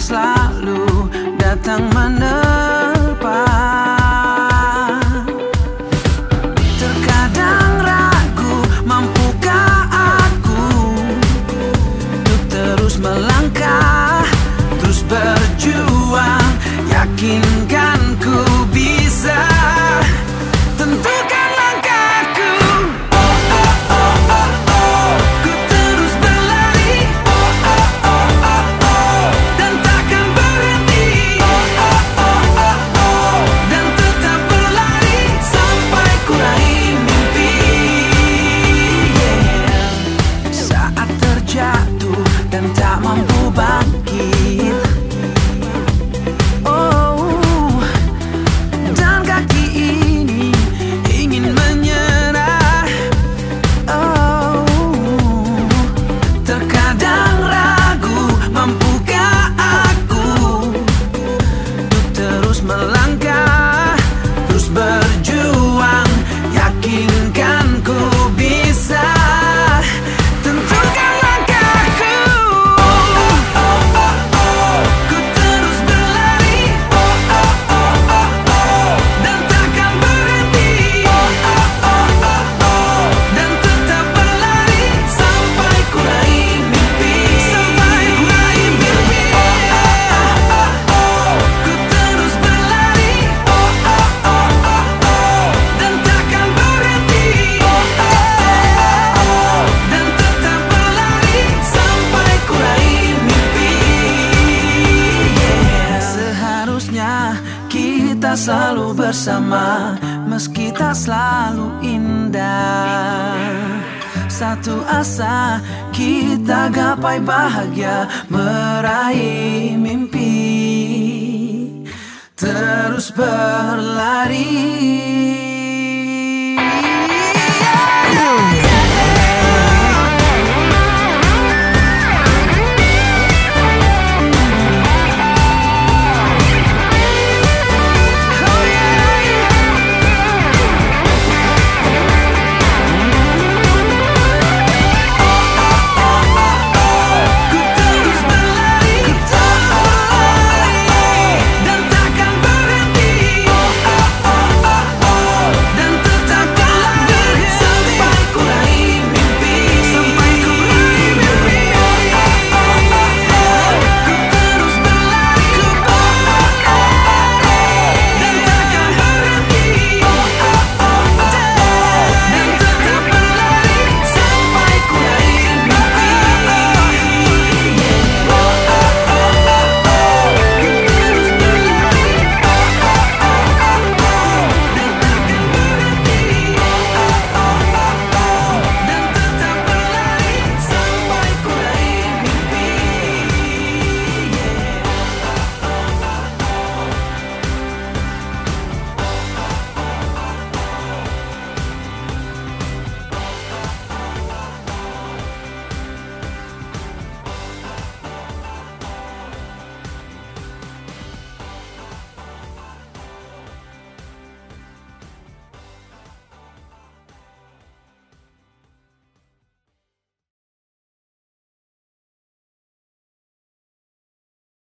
selalu datang menerpa. Terkadang ragu mampukah aku Untuk terus melangkah, terus berjuang Yakinkah my kita selalu bersama Meski tak selalu indah. Satu asa kita gapai bahagia Meraih mimpi. Terus berlari.